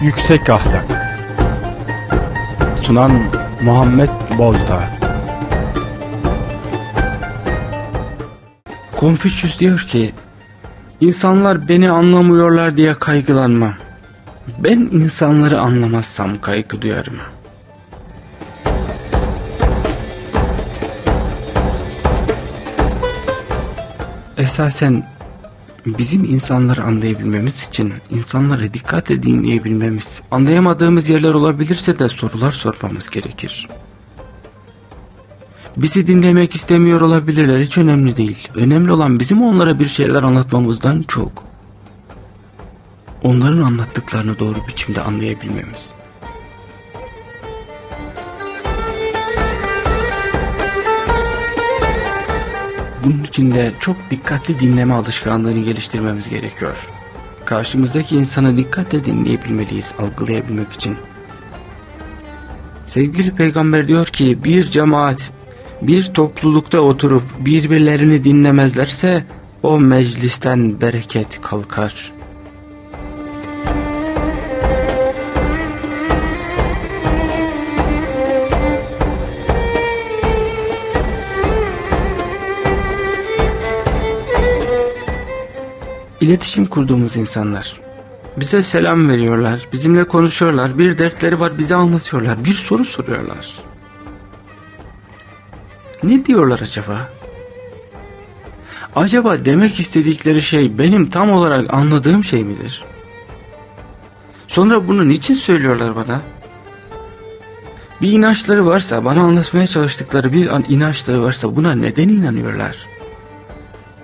Yüksek Ahlak Sunan Muhammed Bozdağ Konfüçyüs diyor ki İnsanlar beni anlamıyorlar diye kaygılanmam. Ben insanları anlamazsam kaygı duyarım. Esasen bizim insanları anlayabilmemiz için insanları dikkatle dinleyebilmemiz, anlayamadığımız yerler olabilirse de sorular sormamız gerekir. Bizi dinlemek istemiyor olabilirler hiç önemli değil. Önemli olan bizim onlara bir şeyler anlatmamızdan çok. Onların anlattıklarını doğru biçimde anlayabilmemiz. Bunun için de çok dikkatli dinleme alışkanlığını geliştirmemiz gerekiyor. Karşımızdaki insanı dikkatle dinleyebilmeliyiz algılayabilmek için. Sevgili peygamber diyor ki bir cemaat bir toplulukta oturup birbirlerini dinlemezlerse o meclisten bereket kalkar. İletişim kurduğumuz insanlar. Bize selam veriyorlar, bizimle konuşuyorlar, bir dertleri var bize anlatıyorlar, bir soru soruyorlar. Ne diyorlar acaba? Acaba demek istedikleri şey benim tam olarak anladığım şey midir? Sonra bunu niçin söylüyorlar bana? Bir inançları varsa, bana anlatmaya çalıştıkları bir inançları varsa buna neden inanıyorlar?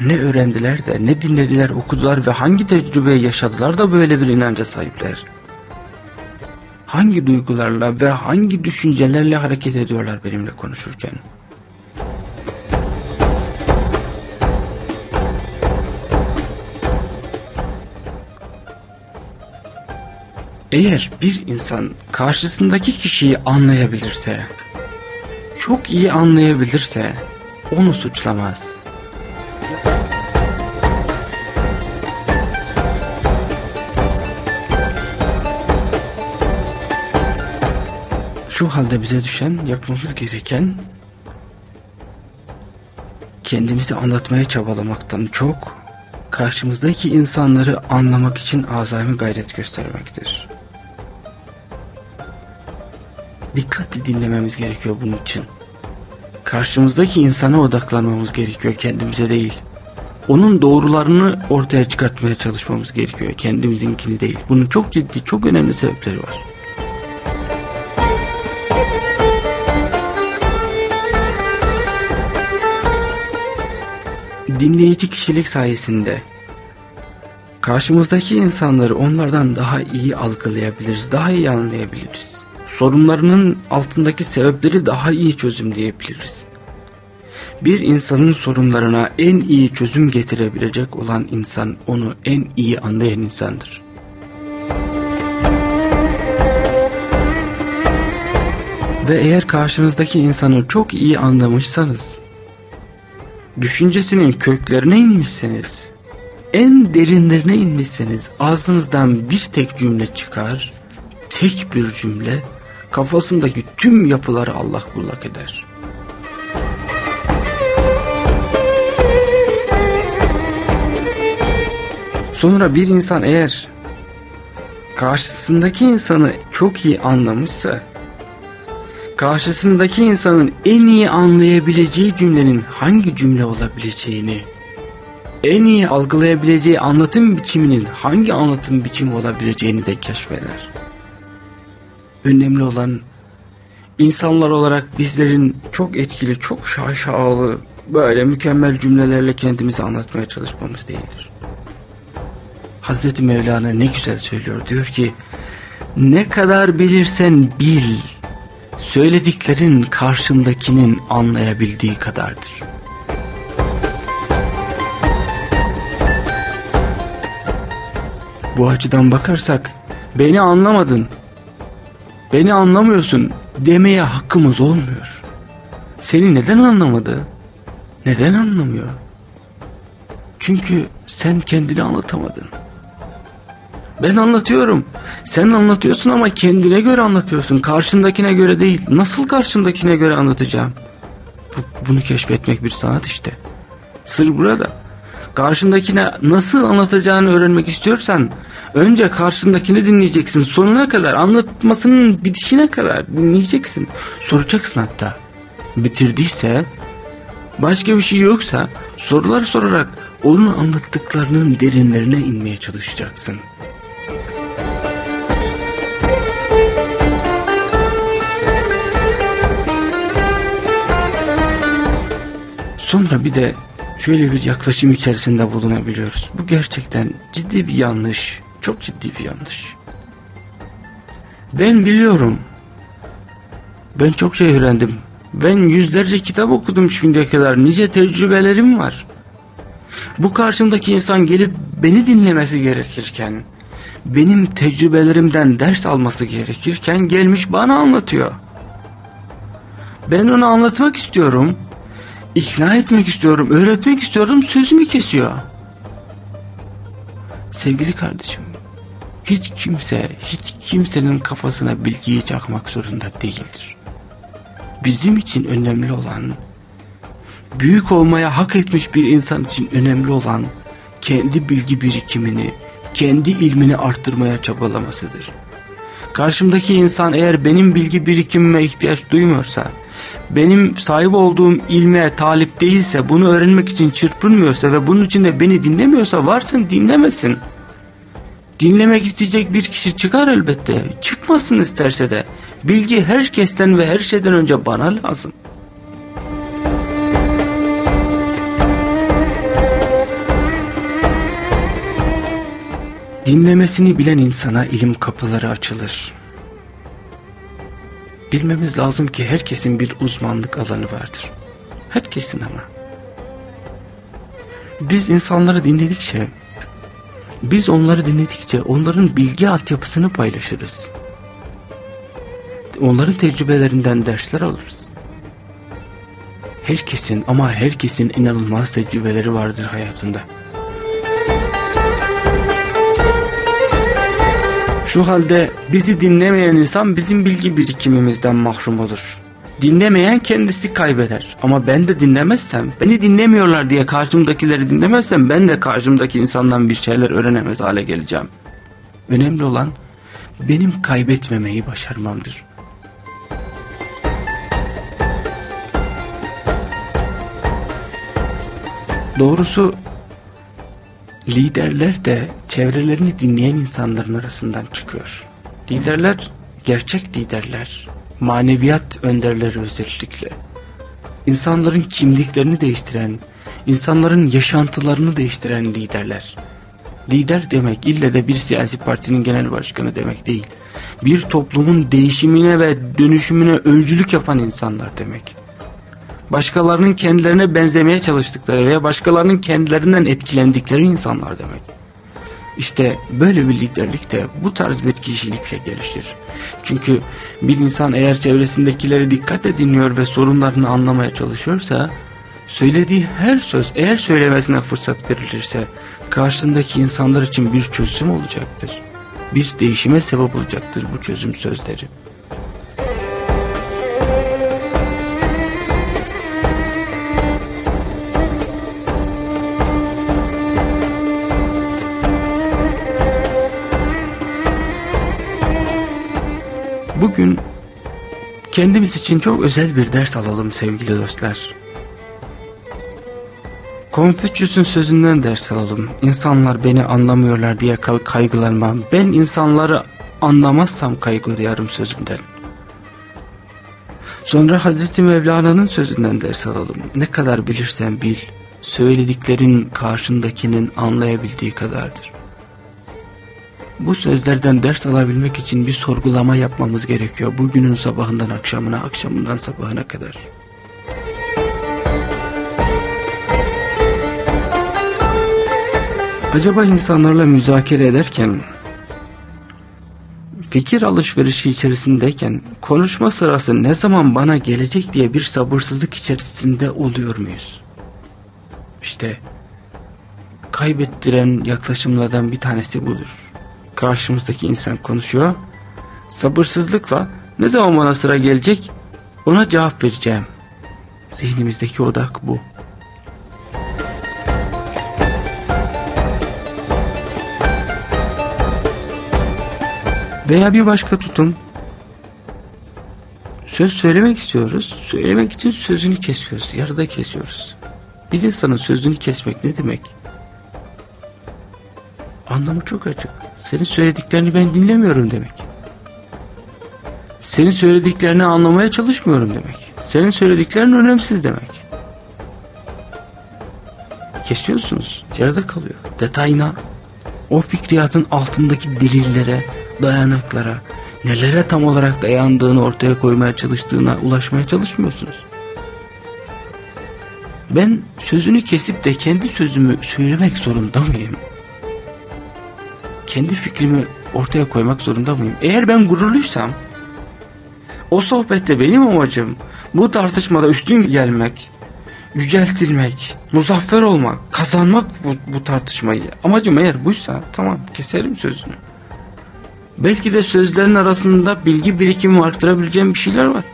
Ne öğrendiler de, ne dinlediler, okudular ve hangi tecrübeyi yaşadılar da böyle bir inanca sahipler? Hangi duygularla ve hangi düşüncelerle hareket ediyorlar benimle konuşurken? Eğer bir insan karşısındaki kişiyi anlayabilirse, çok iyi anlayabilirse onu suçlamaz. Şu halde bize düşen, yapmamız gereken kendimizi anlatmaya çabalamaktan çok karşımızdaki insanları anlamak için azami gayret göstermektir. Dikkatli dinlememiz gerekiyor bunun için. Karşımızdaki insana odaklanmamız gerekiyor kendimize değil. Onun doğrularını ortaya çıkartmaya çalışmamız gerekiyor kendimizinkini değil. Bunun çok ciddi çok önemli sebepleri var. Dinleyici kişilik sayesinde karşımızdaki insanları onlardan daha iyi algılayabiliriz, daha iyi anlayabiliriz. Sorunlarının altındaki sebepleri daha iyi çözümleyebiliriz. Bir insanın sorunlarına en iyi çözüm getirebilecek olan insan onu en iyi anlayan insandır. Ve eğer karşınızdaki insanı çok iyi anlamışsanız düşüncesinin köklerine inmişseniz, en derinlerine inmişseniz ağzınızdan bir tek cümle çıkar, tek bir cümle kafasındaki tüm yapıları allak bullak eder. Sonra bir insan eğer karşısındaki insanı çok iyi anlamışsa karşısındaki insanın en iyi anlayabileceği cümlenin hangi cümle olabileceğini, en iyi algılayabileceği anlatım biçiminin hangi anlatım biçimi olabileceğini de keşfeder. Önemli olan insanlar olarak bizlerin çok etkili, çok şaşalı, böyle mükemmel cümlelerle kendimizi anlatmaya çalışmamız değildir. Hazreti Mevlana ne güzel söylüyor diyor ki ne kadar bilirsen bil söylediklerin karşındakinin anlayabildiği kadardır. Bu açıdan bakarsak beni anlamadın, beni anlamıyorsun demeye hakkımız olmuyor. Seni neden anlamadı? Neden anlamıyor? Çünkü sen kendini anlatamadın. Ben anlatıyorum. Sen anlatıyorsun ama kendine göre anlatıyorsun. Karşındakine göre değil. Nasıl karşındakine göre anlatacağım? Bu, bunu keşfetmek bir sanat işte. Sır burada. Karşındakine nasıl anlatacağını öğrenmek istiyorsan önce karşındakini dinleyeceksin. Sonuna kadar anlatmasının bitişine kadar dinleyeceksin. Soracaksın hatta. Bitirdiyse başka bir şey yoksa sorular sorarak onun anlattıklarının derinlerine inmeye çalışacaksın. Sonra bir de şöyle bir yaklaşım içerisinde bulunabiliyoruz. Bu gerçekten ciddi bir yanlış. Çok ciddi bir yanlış. Ben biliyorum. Ben çok şey öğrendim. Ben yüzlerce kitap okudum şimdiye kadar. Nice tecrübelerim var. Bu karşımdaki insan gelip beni dinlemesi gerekirken, benim tecrübelerimden ders alması gerekirken gelmiş bana anlatıyor. Ben onu anlatmak istiyorum ikna etmek istiyorum, öğretmek istiyorum sözümü kesiyor. Sevgili kardeşim, hiç kimse, hiç kimsenin kafasına bilgiyi çakmak zorunda değildir. Bizim için önemli olan, büyük olmaya hak etmiş bir insan için önemli olan, kendi bilgi birikimini, kendi ilmini arttırmaya çabalamasıdır. Karşımdaki insan eğer benim bilgi birikimime ihtiyaç duymuyorsa, benim sahip olduğum ilme talip değilse, bunu öğrenmek için çırpınmıyorsa ve bunun için de beni dinlemiyorsa varsın dinlemesin. Dinlemek isteyecek bir kişi çıkar elbette. Çıkmasın isterse de. Bilgi herkesten ve her şeyden önce bana lazım. Dinlemesini bilen insana ilim kapıları açılır. Bilmemiz lazım ki herkesin bir uzmanlık alanı vardır. Herkesin ama. Biz insanları dinledikçe, biz onları dinledikçe onların bilgi altyapısını paylaşırız. Onların tecrübelerinden dersler alırız. Herkesin ama herkesin inanılmaz tecrübeleri vardır hayatında. Şu halde bizi dinlemeyen insan bizim bilgi birikimimizden mahrum olur. Dinlemeyen kendisi kaybeder. Ama ben de dinlemezsem, beni dinlemiyorlar diye karşımdakileri dinlemezsem ben de karşımdaki insandan bir şeyler öğrenemez hale geleceğim. Önemli olan benim kaybetmemeyi başarmamdır. Doğrusu liderler de çevrelerini dinleyen insanların arasından çıkıyor. Liderler gerçek liderler, maneviyat önderleri özellikle. İnsanların kimliklerini değiştiren, insanların yaşantılarını değiştiren liderler. Lider demek ille de bir siyasi partinin genel başkanı demek değil. Bir toplumun değişimine ve dönüşümüne öncülük yapan insanlar demek başkalarının kendilerine benzemeye çalıştıkları veya başkalarının kendilerinden etkilendikleri insanlar demek. İşte böyle bir liderlik de bu tarz bir kişilikle gelişir. Çünkü bir insan eğer çevresindekileri dikkatle dinliyor ve sorunlarını anlamaya çalışıyorsa, söylediği her söz eğer söylemesine fırsat verilirse karşındaki insanlar için bir çözüm olacaktır. Bir değişime sebep olacaktır bu çözüm sözleri. Bugün kendimiz için çok özel bir ders alalım sevgili dostlar. Konfüçyüs'ün sözünden ders alalım. İnsanlar beni anlamıyorlar diye kaygılanmam. Ben insanları anlamazsam kaygı duyarım sözünden. Sonra Hazreti Mevlana'nın sözünden ders alalım. Ne kadar bilirsen bil, söylediklerin karşındakinin anlayabildiği kadardır. Bu sözlerden ders alabilmek için bir sorgulama yapmamız gerekiyor. Bugünün sabahından akşamına, akşamından sabahına kadar. Acaba insanlarla müzakere ederken, fikir alışverişi içerisindeyken, konuşma sırası ne zaman bana gelecek diye bir sabırsızlık içerisinde oluyor muyuz? İşte kaybettiren yaklaşımlardan bir tanesi budur Karşımızdaki insan konuşuyor. Sabırsızlıkla ne zaman bana sıra gelecek ona cevap vereceğim. Zihnimizdeki odak bu. Veya bir başka tutum. Söz söylemek istiyoruz. Söylemek için sözünü kesiyoruz. Yarıda kesiyoruz. Bir insanın sözünü kesmek ne demek? Anlamı çok açık. Senin söylediklerini ben dinlemiyorum demek. Senin söylediklerini anlamaya çalışmıyorum demek. Senin söylediklerin önemsiz demek. Kesiyorsunuz. Yarıda kalıyor. Detayına, o fikriyatın altındaki delillere, dayanaklara, nelere tam olarak dayandığını ortaya koymaya çalıştığına ulaşmaya çalışmıyorsunuz. Ben sözünü kesip de kendi sözümü söylemek zorunda mıyım? Kendi fikrimi ortaya koymak zorunda mıyım? Eğer ben gururluysam, o sohbette benim amacım bu tartışmada üstün gelmek, yüceltilmek, muzaffer olmak, kazanmak bu, bu tartışmayı. Amacım eğer buysa tamam keserim sözünü. Belki de sözlerin arasında bilgi birikimi arttırabileceğim bir şeyler var.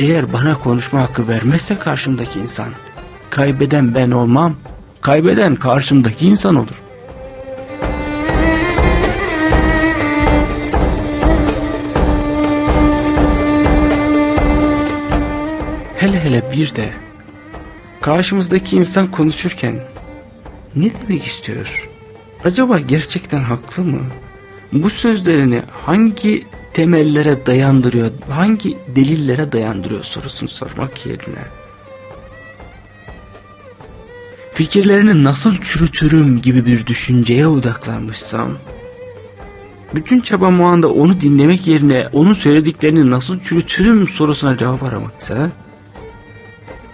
Eğer bana konuşma hakkı vermezse karşımdaki insan, kaybeden ben olmam, kaybeden karşımdaki insan olur. Hele hele bir de karşımızdaki insan konuşurken ne demek istiyor? Acaba gerçekten haklı mı? Bu sözlerini hangi temellere dayandırıyor, hangi delillere dayandırıyor sorusunu sormak yerine fikirlerini nasıl çürütürüm gibi bir düşünceye odaklanmışsam bütün çabam o anda onu dinlemek yerine onun söylediklerini nasıl çürütürüm sorusuna cevap aramaksa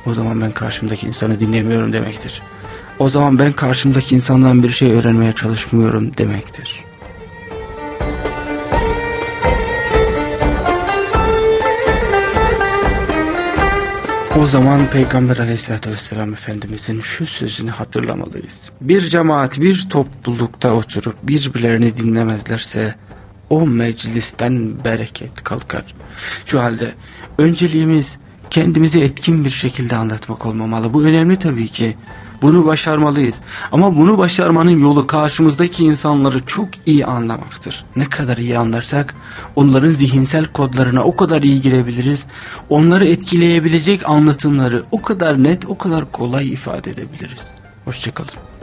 o zaman ben karşımdaki insanı dinlemiyorum demektir. O zaman ben karşımdaki insandan bir şey öğrenmeye çalışmıyorum demektir. O zaman Peygamber aleyhissalatü vesselam Efendimizin şu sözünü hatırlamalıyız. Bir cemaat bir toplulukta oturup birbirlerini dinlemezlerse o meclisten bereket kalkar. Şu halde önceliğimiz kendimizi etkin bir şekilde anlatmak olmamalı. Bu önemli tabii ki. Bunu başarmalıyız. Ama bunu başarmanın yolu karşımızdaki insanları çok iyi anlamaktır. Ne kadar iyi anlarsak onların zihinsel kodlarına o kadar iyi girebiliriz. Onları etkileyebilecek anlatımları o kadar net, o kadar kolay ifade edebiliriz. Hoşçakalın.